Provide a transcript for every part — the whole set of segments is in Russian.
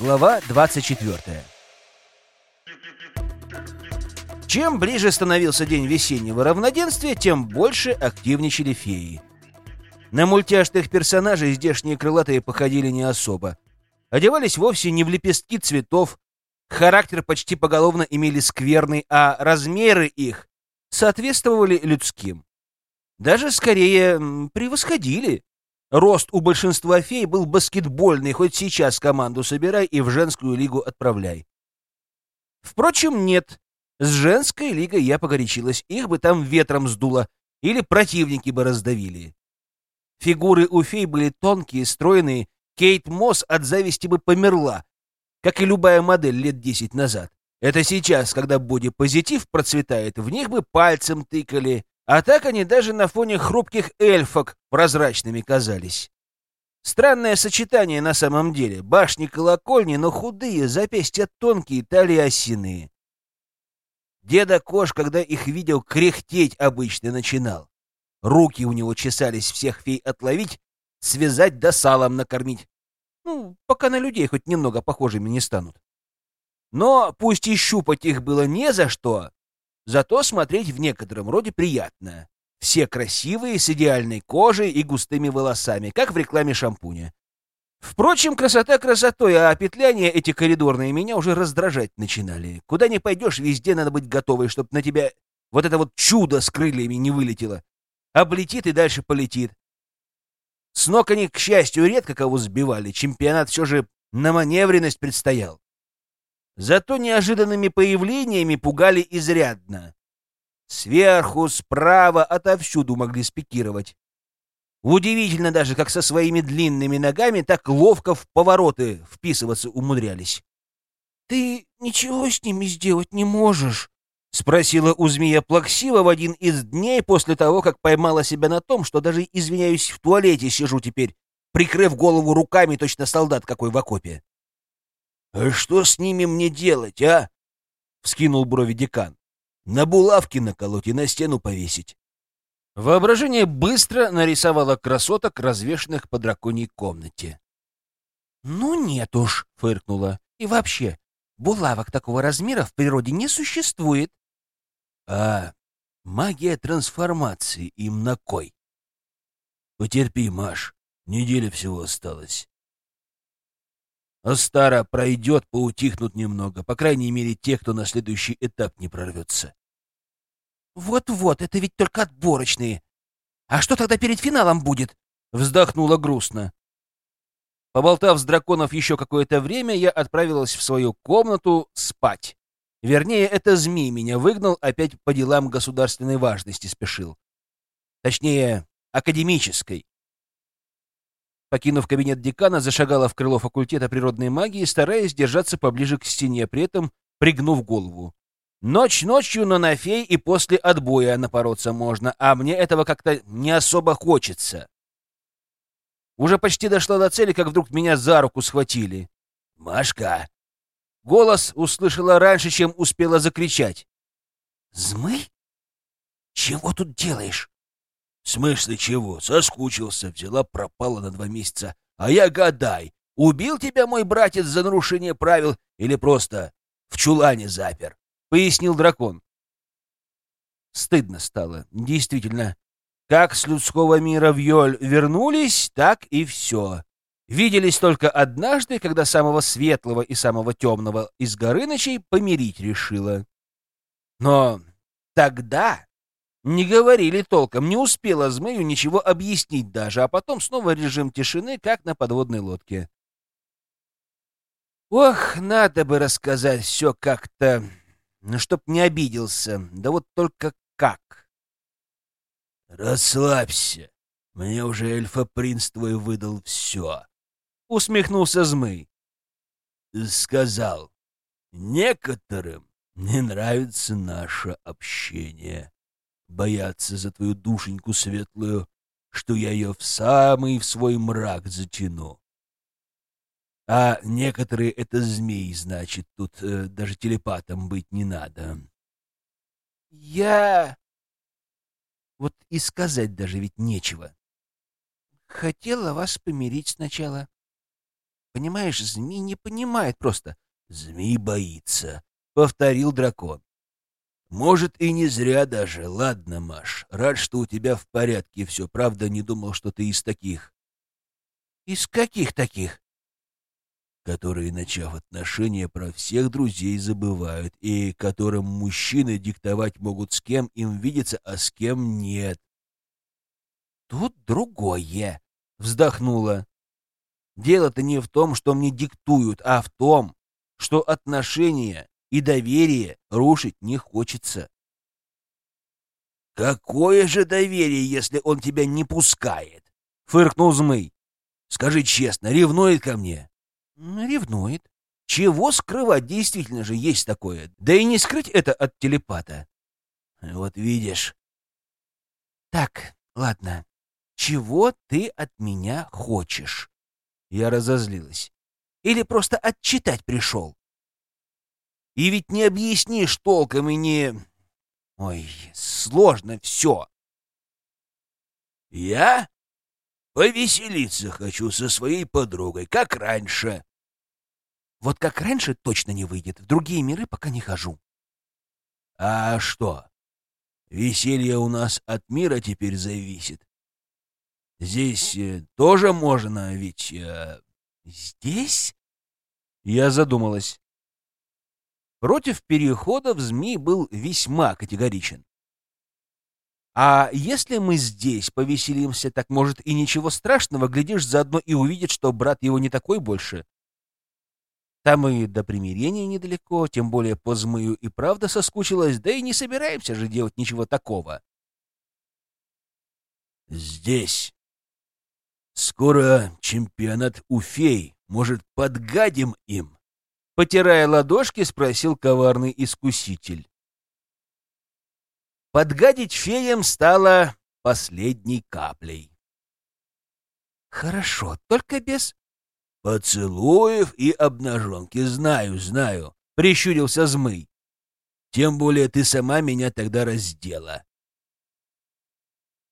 Глава 24. Чем ближе становился день весеннего равноденствия, тем больше активничали феи. На мультяшных персонажей здешние крылатые походили не особо. Одевались вовсе не в лепестки цветов, характер почти поголовно имели скверный, а размеры их соответствовали людским. Даже скорее превосходили. Рост у большинства фей был баскетбольный, хоть сейчас команду собирай и в женскую лигу отправляй. Впрочем, нет. С женской лигой я погорячилась, их бы там ветром сдуло, или противники бы раздавили. Фигуры у фей были тонкие, стройные, Кейт Мосс от зависти бы померла, как и любая модель лет десять назад. Это сейчас, когда бодипозитив процветает, в них бы пальцем тыкали, а так они даже на фоне хрупких эльфок прозрачными казались. Странное сочетание на самом деле. Башни колокольни, но худые, запястья тонкие, талии осиные. Деда Кош, когда их видел, кряхтеть обычно начинал. Руки у него чесались всех фей отловить, связать да салом накормить. Ну, пока на людей хоть немного похожими не станут. Но пусть и щупать их было не за что, Зато смотреть в некотором роде приятно. Все красивые, с идеальной кожей и густыми волосами, как в рекламе шампуня. Впрочем, красота красотой, а петляния эти коридорные меня уже раздражать начинали. Куда не пойдешь, везде надо быть готовой, чтобы на тебя вот это вот чудо с крыльями не вылетело. Облетит и дальше полетит. С ног они, к счастью, редко кого сбивали. Чемпионат все же на маневренность предстоял. Зато неожиданными появлениями пугали изрядно. Сверху, справа, отовсюду могли спикировать. Удивительно даже, как со своими длинными ногами так ловко в повороты вписываться умудрялись. — Ты ничего с ними сделать не можешь? — спросила у змея плаксива в один из дней после того, как поймала себя на том, что даже, извиняюсь, в туалете сижу теперь, прикрыв голову руками, точно солдат какой в окопе. «А что с ними мне делать, а?» — вскинул брови декан. «На булавки наколоть и на стену повесить». Воображение быстро нарисовало красоток, развешанных по драконьей комнате. «Ну нет уж», — фыркнула. «И вообще, булавок такого размера в природе не существует». «А магия трансформации им на кой?» «Потерпи, Маш, неделя всего осталась. А стара пройдет, поутихнут немного, по крайней мере, те, кто на следующий этап не прорвется. «Вот-вот, это ведь только отборочные. А что тогда перед финалом будет?» — вздохнула грустно. Поболтав с драконов еще какое-то время, я отправилась в свою комнату спать. Вернее, это змей меня выгнал, опять по делам государственной важности спешил. Точнее, академической. Покинув кабинет декана, зашагала в крыло факультета природной магии, стараясь держаться поближе к стене, при этом пригнув голову. Ночь ночью, но на фей и после отбоя напороться можно, а мне этого как-то не особо хочется. Уже почти дошла до цели, как вдруг меня за руку схватили. «Машка!» Голос услышала раньше, чем успела закричать. «Змый? Чего тут делаешь?» — смысле чего? Соскучился, взяла, пропала на два месяца. А я гадай, убил тебя мой братец за нарушение правил или просто в чулане запер? — пояснил дракон. Стыдно стало, действительно. Как с людского мира в Йоль вернулись, так и все. Виделись только однажды, когда самого светлого и самого темного из Горынычей помирить решила. Но тогда не говорили толком, не успела змею ничего объяснить даже, а потом снова режим тишины, как на подводной лодке. Ох, надо бы рассказать все как-то, ну, чтоб не обиделся. Да вот только как? Расслабься. Мне уже эльфа-принц твой выдал все. Усмехнулся змей. Сказал, некоторым не нравится наше общение боятся за твою душеньку светлую, что я ее в самый в свой мрак затяну. А некоторые — это змеи, значит, тут э, даже телепатом быть не надо. Я... Вот и сказать даже ведь нечего. Хотела вас помирить сначала. Понимаешь, змей не понимает просто. Змей боится, — повторил дракон. Может, и не зря даже. Ладно, Маш, рад, что у тебя в порядке все. Правда, не думал, что ты из таких. Из каких таких? Которые, начав отношения, про всех друзей забывают, и которым мужчины диктовать могут, с кем им видеться, а с кем нет. Тут другое, вздохнула. Дело-то не в том, что мне диктуют, а в том, что отношения и доверие рушить не хочется. «Какое же доверие, если он тебя не пускает?» — фыркнул Змый. «Скажи честно, ревнует ко мне?» «Ревнует. Чего скрывать, действительно же есть такое. Да и не скрыть это от телепата». «Вот видишь». «Так, ладно. Чего ты от меня хочешь?» Я разозлилась. Или просто отчитать пришел? И ведь не объяснишь толком и не... Ой, сложно все. Я повеселиться хочу со своей подругой, как раньше. Вот как раньше точно не выйдет. В другие миры пока не хожу. А что? Веселье у нас от мира теперь зависит. Здесь э, тоже можно, ведь... Э, здесь? Я задумалась. Против переходов змей был весьма категоричен. А если мы здесь повеселимся, так, может, и ничего страшного, глядишь, заодно и увидит, что брат его не такой больше. Там и до примирения недалеко, тем более по змыю и правда соскучилась, да и не собираемся же делать ничего такого. Здесь Скоро чемпионат у фей. Может, подгадим им? Потирая ладошки, спросил коварный искуситель. Подгадить феям стало последней каплей. Хорошо, только без... Поцелуев и обнаженки, знаю, знаю, прищурился Змый. Тем более ты сама меня тогда раздела.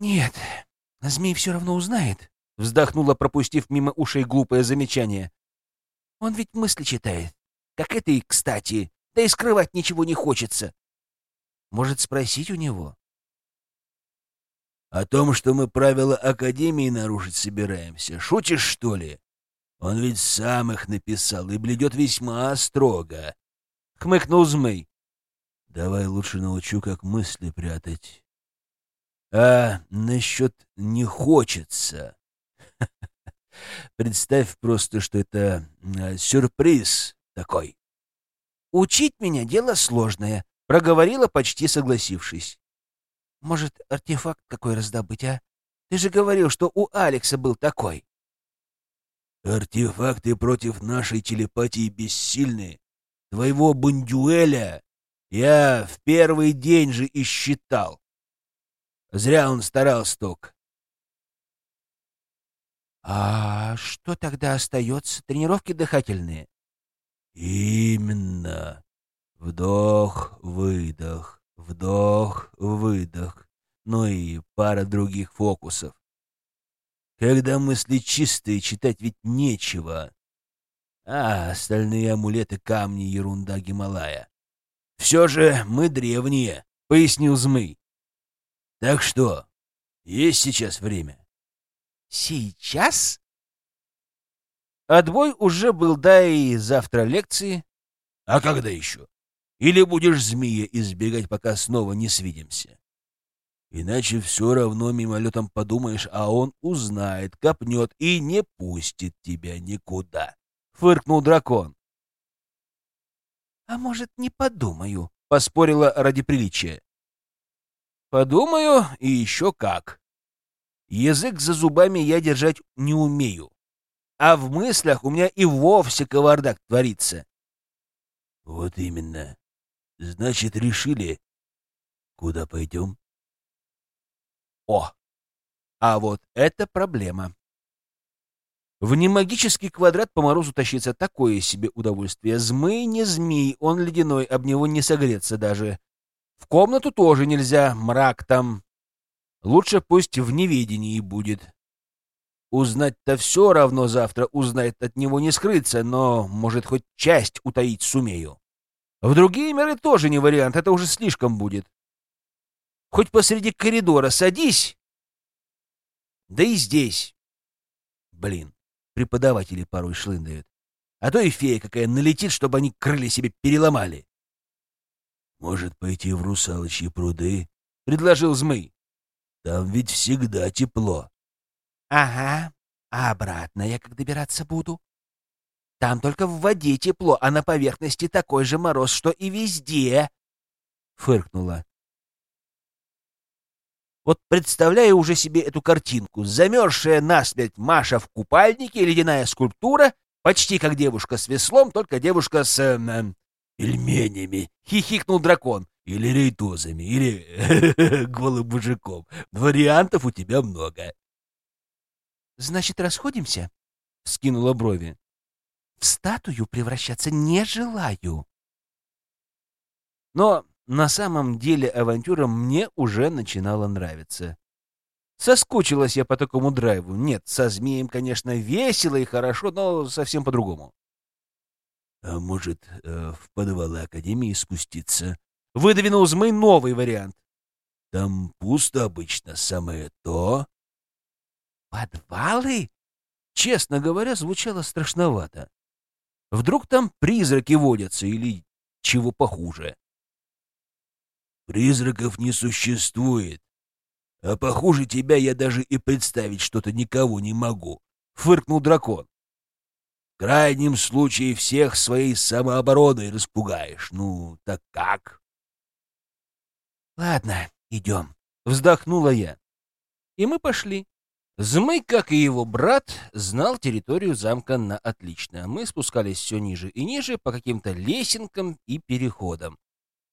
Нет, Змей все равно узнает, Вздохнула, пропустив мимо ушей глупое замечание. Он ведь мысли читает. Как это и кстати. Да и скрывать ничего не хочется. Может, спросить у него? О том, что мы правила Академии нарушить собираемся. Шутишь, что ли? Он ведь сам их написал и бледет весьма строго. Хмыкнул Змей. Давай лучше научу, как мысли прятать. А насчет «не хочется» Представь просто, что это э, сюрприз такой. «Учить меня — дело сложное», — проговорила, почти согласившись. «Может, артефакт какой раздобыть, а? Ты же говорил, что у Алекса был такой». «Артефакты против нашей телепатии бессильны. Твоего Бундюэля я в первый день же и считал. Зря он старался только. А что тогда остается? Тренировки дыхательные? Именно. Вдох, выдох, вдох, выдох. Ну и пара других фокусов. Когда мысли чистые, читать ведь нечего. А остальные амулеты, камни, ерунда Гималая. Все же мы древние, — пояснил Змый. Так что, есть сейчас время? Сейчас? Отбой уже был, да и завтра лекции. А когда еще? Или будешь змея избегать, пока снова не свидимся? Иначе все равно мимолетом подумаешь, а он узнает, копнет и не пустит тебя никуда. Фыркнул дракон. А может, не подумаю? Поспорила ради приличия. Подумаю, и еще как. Язык за зубами я держать не умею. А в мыслях у меня и вовсе кавардак творится. Вот именно. Значит, решили, куда пойдем? О, а вот это проблема. В немагический квадрат по морозу тащиться такое себе удовольствие. Змей не змей, он ледяной, об него не согреться даже. В комнату тоже нельзя, мрак там. Лучше пусть в неведении будет. Узнать-то все равно завтра узнает, от него не скрыться, но, может, хоть часть утаить сумею. В другие миры тоже не вариант, это уже слишком будет. Хоть посреди коридора садись, да и здесь. Блин, преподаватели порой шлындают. А то и фея какая налетит, чтобы они крылья себе переломали. «Может, пойти в русалочьи пруды?» — предложил Змый. «Там ведь всегда тепло». Ага. А обратно я как добираться буду? Там только в воде тепло, а на поверхности такой же мороз, что и везде. Фыркнула. Вот представляю уже себе эту картинку. Замерзшая насмерть Маша в купальнике, ледяная скульптура, почти как девушка с веслом, только девушка с... Э, э, пельменями. Хихикнул дракон. Или рейтозами, или голым мужиком. Вариантов у тебя много. Значит, расходимся? Скинула брови. В статую превращаться не желаю. Но на самом деле авантюра мне уже начинала нравиться. Соскучилась я по такому драйву. Нет, со змеем, конечно, весело и хорошо, но совсем по-другому. А может, э, в подвалы Академии спуститься? Выдвинул змей новый вариант. Там пусто обычно, самое то. Подвалы? Честно говоря, звучало страшновато. Вдруг там призраки водятся или чего похуже. Призраков не существует. А похуже тебя я даже и представить что-то никого не могу, — фыркнул дракон. В крайнем случае всех своей самообороной распугаешь. Ну, так как? Ладно, идем. Вздохнула я. И мы пошли. Змей, как и его брат, знал территорию замка на отлично. Мы спускались все ниже и ниже по каким-то лесенкам и переходам.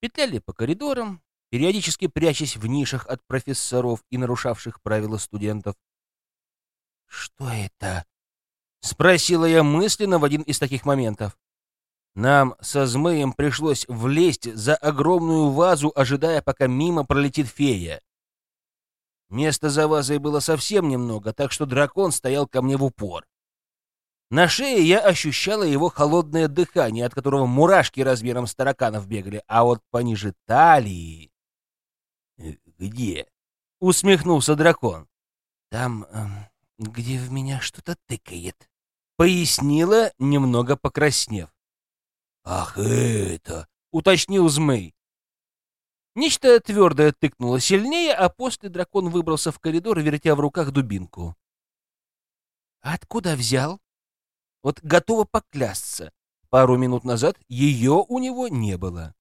Петляли по коридорам, периодически прячась в нишах от профессоров и нарушавших правила студентов. «Что это?» — спросила я мысленно в один из таких моментов. Нам со змеем пришлось влезть за огромную вазу, ожидая, пока мимо пролетит фея. Места за вазой было совсем немного, так что дракон стоял ко мне в упор. На шее я ощущала его холодное дыхание, от которого мурашки размером с тараканов бегали, а вот пониже талии... «Э, «Где?» — усмехнулся дракон. «Там, э, где в меня что-то тыкает», — пояснила, немного покраснев. «Ах, это!» — уточнил Змей. Нечто твердое тыкнуло сильнее, а после дракон выбрался в коридор, вертя в руках дубинку. «Откуда взял?» Вот готова поклясться. Пару минут назад ее у него не было.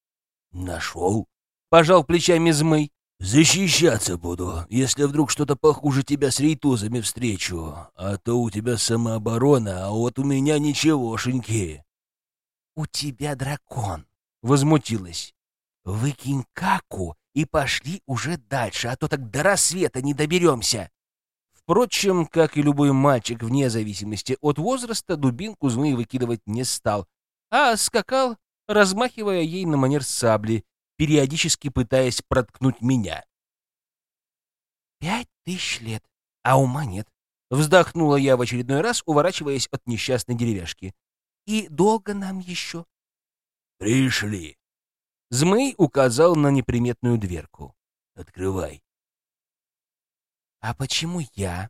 «Нашел?» — пожал плечами Змей. «Защищаться буду, если вдруг что-то похуже тебя с рейтузами встречу. А то у тебя самооборона, а вот у меня ничегошеньки». «У тебя дракон», — возмутилась. Выкинь каку и пошли уже дальше, а то так до рассвета не доберемся. Впрочем, как и любой мальчик, вне зависимости от возраста, дубинку змеи выкидывать не стал, а скакал, размахивая ей на манер сабли, периодически пытаясь проткнуть меня. «Пять тысяч лет, а ума нет», — вздохнула я в очередной раз, уворачиваясь от несчастной деревяшки. «И долго нам еще?» «Пришли», Змей указал на неприметную дверку. «Открывай». «А почему я?»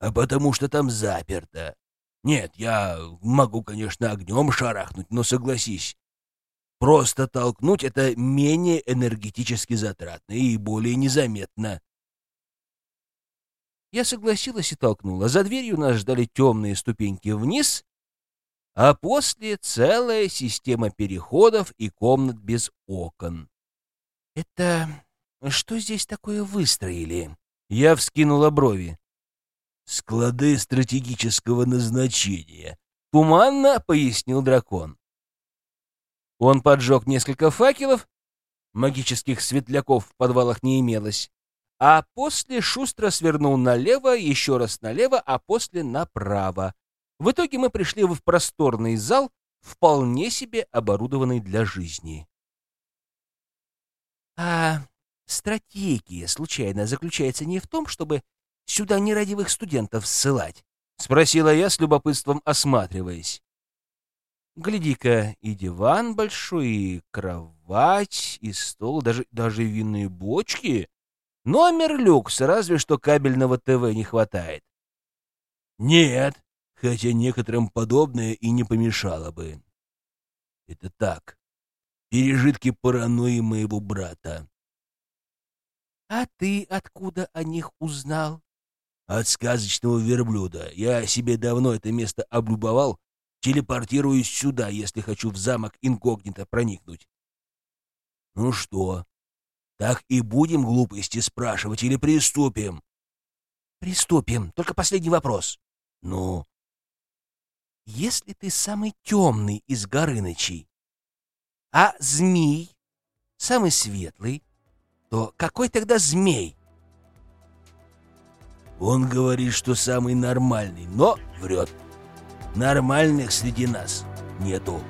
«А потому что там заперто. Нет, я могу, конечно, огнем шарахнуть, но согласись, просто толкнуть — это менее энергетически затратно и более незаметно». Я согласилась и толкнула. За дверью нас ждали темные ступеньки вниз, а после целая система переходов и комнат без окон. «Это что здесь такое выстроили?» Я вскинула брови. «Склады стратегического назначения», — туманно пояснил дракон. Он поджег несколько факелов, магических светляков в подвалах не имелось, а после шустро свернул налево, еще раз налево, а после направо, в итоге мы пришли в просторный зал, вполне себе оборудованный для жизни. А стратегия, случайно, заключается не в том, чтобы сюда нерадивых студентов ссылать? — спросила я с любопытством, осматриваясь. Гляди-ка, и диван большой, и кровать, и стол, даже, даже винные бочки. Номер люкс, разве что кабельного ТВ не хватает. Нет, хотя некоторым подобное и не помешало бы. Это так, пережитки паранойи моего брата. — А ты откуда о них узнал? — От сказочного верблюда. Я себе давно это место облюбовал, телепортируюсь сюда, если хочу в замок инкогнито проникнуть. — Ну что, так и будем глупости спрашивать или приступим? — Приступим. Только последний вопрос. — Ну? — Если ты самый темный из Горынычей, а змей самый светлый, то какой тогда змей? Он говорит, что самый нормальный, но врет. Нормальных среди нас нету.